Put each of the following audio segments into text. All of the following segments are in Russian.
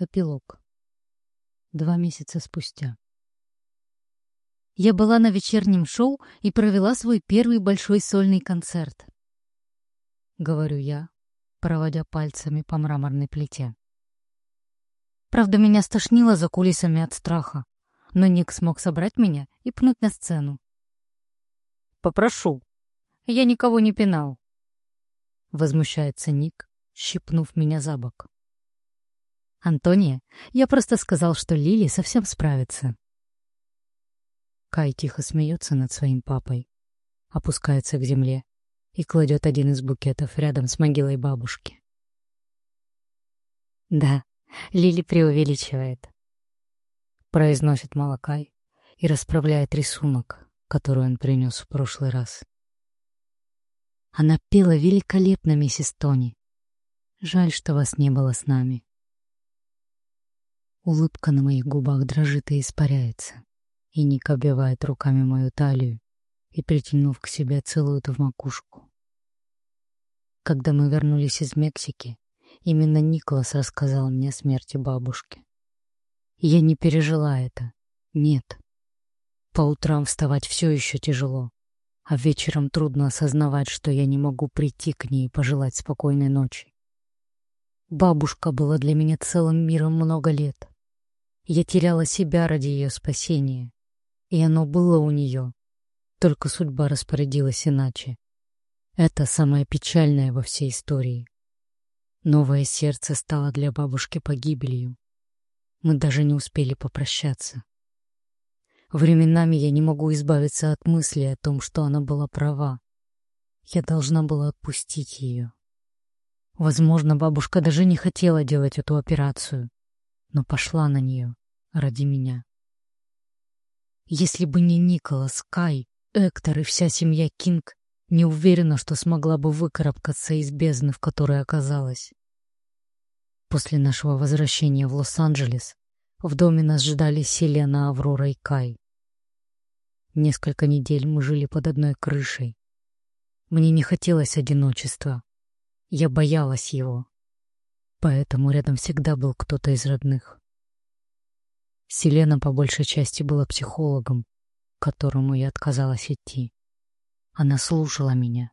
Эпилог. Два месяца спустя. Я была на вечернем шоу и провела свой первый большой сольный концерт. Говорю я, проводя пальцами по мраморной плите. Правда, меня стошнило за кулисами от страха, но Ник смог собрать меня и пнуть на сцену. «Попрошу. Я никого не пинал», — возмущается Ник, щипнув меня за бок. «Антония, я просто сказал, что Лили совсем справится». Кай тихо смеется над своим папой, опускается к земле и кладет один из букетов рядом с могилой бабушки. «Да, Лили преувеличивает», — произносит Малакай и расправляет рисунок, который он принес в прошлый раз. Она пела великолепно, миссис Тони. Жаль, что вас не было с нами. Улыбка на моих губах дрожит и испаряется. И Ник обвивает руками мою талию и, притянув к себе, целует в макушку. Когда мы вернулись из Мексики, именно Николас рассказал мне о смерти бабушки. Я не пережила это. Нет. По утрам вставать все еще тяжело, а вечером трудно осознавать, что я не могу прийти к ней и пожелать спокойной ночи. Бабушка была для меня целым миром много лет. Я теряла себя ради ее спасения. И оно было у нее. Только судьба распорядилась иначе. Это самое печальное во всей истории. Новое сердце стало для бабушки погибелью. Мы даже не успели попрощаться. Временами я не могу избавиться от мысли о том, что она была права. Я должна была отпустить ее. Возможно, бабушка даже не хотела делать эту операцию, но пошла на нее ради меня. Если бы не Николас, Кай, Эктор и вся семья Кинг, не уверена, что смогла бы выкарабкаться из бездны, в которой оказалась. После нашего возвращения в Лос-Анджелес в доме нас ждали Селена, Аврора и Кай. Несколько недель мы жили под одной крышей. Мне не хотелось одиночества. Я боялась его. Поэтому рядом всегда был кто-то из родных. Селена по большей части была психологом, к которому я отказалась идти. Она слушала меня,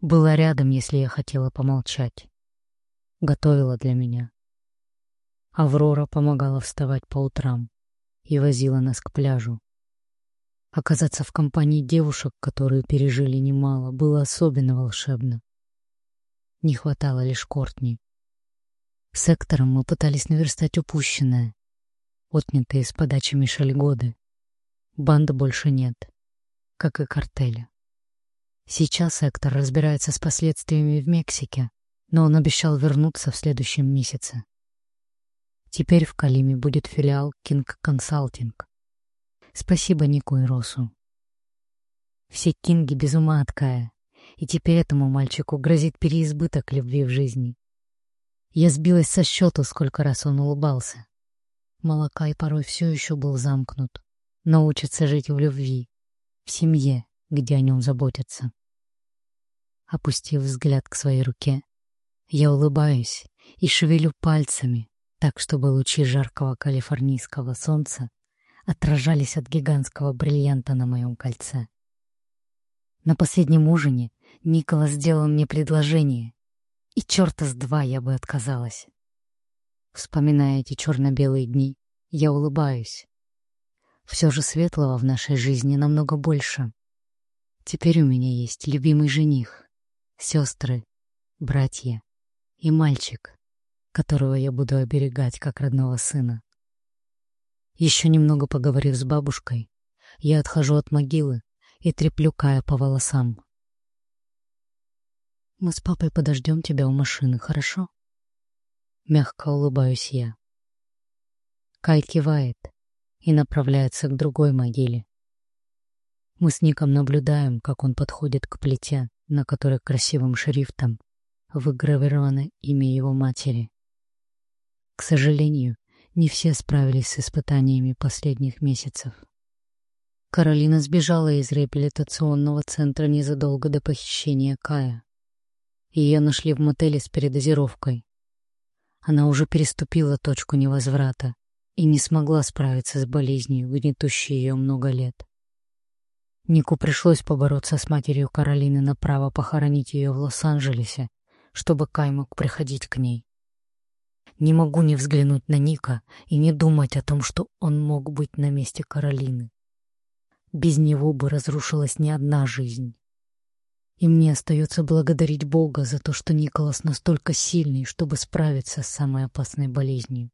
была рядом, если я хотела помолчать, готовила для меня. Аврора помогала вставать по утрам и возила нас к пляжу. Оказаться в компании девушек, которые пережили немало, было особенно волшебно. Не хватало лишь Кортни. С Эктором мы пытались наверстать упущенное, отнятые с подачи Мишель годы. Банды больше нет, как и картеля. Сейчас Эктор разбирается с последствиями в Мексике, но он обещал вернуться в следующем месяце. Теперь в Калиме будет филиал King Consulting. Спасибо Нику и Росу. Все Кинги без ума от Кая, и теперь этому мальчику грозит переизбыток любви в жизни. Я сбилась со счету, сколько раз он улыбался. Малакай порой все еще был замкнут, но учится жить в любви, в семье, где о нем заботятся. Опустив взгляд к своей руке, я улыбаюсь и шевелю пальцами, так, чтобы лучи жаркого калифорнийского солнца отражались от гигантского бриллианта на моем кольце. На последнем ужине Николас сделал мне предложение, и черта с два я бы отказалась. Вспоминая эти черно-белые дни, я улыбаюсь. Все же светлого в нашей жизни намного больше. Теперь у меня есть любимый жених, сестры, братья и мальчик, которого я буду оберегать как родного сына. Еще немного поговорив с бабушкой, я отхожу от могилы и треплю Кая по волосам. «Мы с папой подождем тебя у машины, хорошо?» Мягко улыбаюсь я. Кай кивает и направляется к другой могиле. Мы с Ником наблюдаем, как он подходит к плите, на которой красивым шрифтом выгравировано имя его матери. К сожалению, не все справились с испытаниями последних месяцев. Каролина сбежала из реабилитационного центра незадолго до похищения Кая. Ее нашли в мотеле с передозировкой. Она уже переступила точку невозврата и не смогла справиться с болезнью, гнетущей ее много лет. Нику пришлось побороться с матерью Каролины на право похоронить ее в Лос-Анджелесе, чтобы Кай мог приходить к ней. Не могу не взглянуть на Ника и не думать о том, что он мог быть на месте Каролины. Без него бы разрушилась не одна жизнь. И мне остается благодарить Бога за то, что Николас настолько сильный, чтобы справиться с самой опасной болезнью.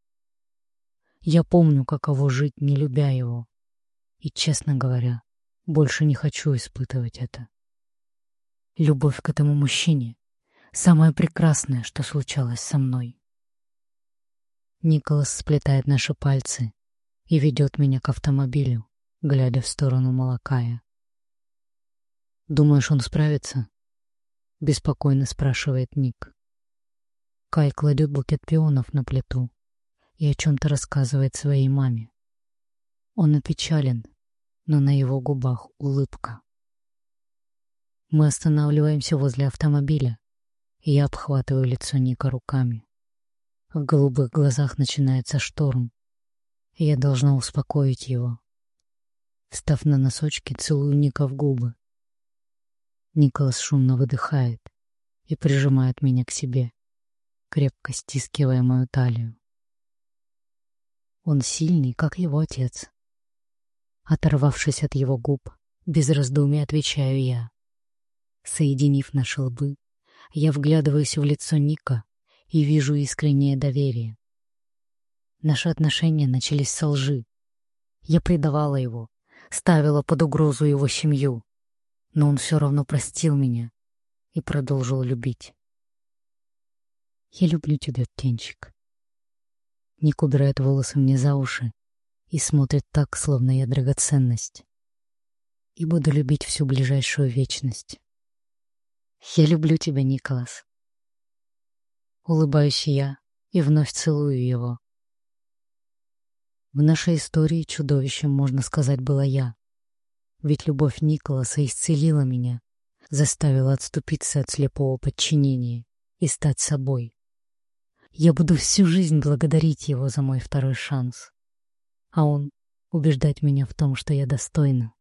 Я помню, каково жить, не любя его. И, честно говоря, больше не хочу испытывать это. Любовь к этому мужчине — самое прекрасное, что случалось со мной. Николас сплетает наши пальцы и ведет меня к автомобилю, глядя в сторону Малакая. «Думаешь, он справится?» — беспокойно спрашивает Ник. Кай кладет букет пионов на плиту и о чем-то рассказывает своей маме. Он опечален, но на его губах улыбка. Мы останавливаемся возле автомобиля, и я обхватываю лицо Ника руками. В голубых глазах начинается шторм, и я должна успокоить его. Встав на носочки, целую Ника в губы. Николас шумно выдыхает и прижимает меня к себе, крепко стискивая мою талию. Он сильный, как его отец. Оторвавшись от его губ, без раздумий отвечаю я. Соединив наши лбы, я вглядываюсь в лицо Ника и вижу искреннее доверие. Наши отношения начались со лжи. Я предавала его, ставила под угрозу его семью, но он все равно простил меня и продолжил любить. Я люблю тебя, птенчик. Ник убирает волосы мне за уши и смотрит так, словно я драгоценность. И буду любить всю ближайшую вечность. Я люблю тебя, Николас. Улыбаюсь я и вновь целую его. В нашей истории чудовищем, можно сказать, была я. Ведь любовь Николаса исцелила меня, заставила отступиться от слепого подчинения и стать собой. Я буду всю жизнь благодарить его за мой второй шанс, а он убеждать меня в том, что я достойна.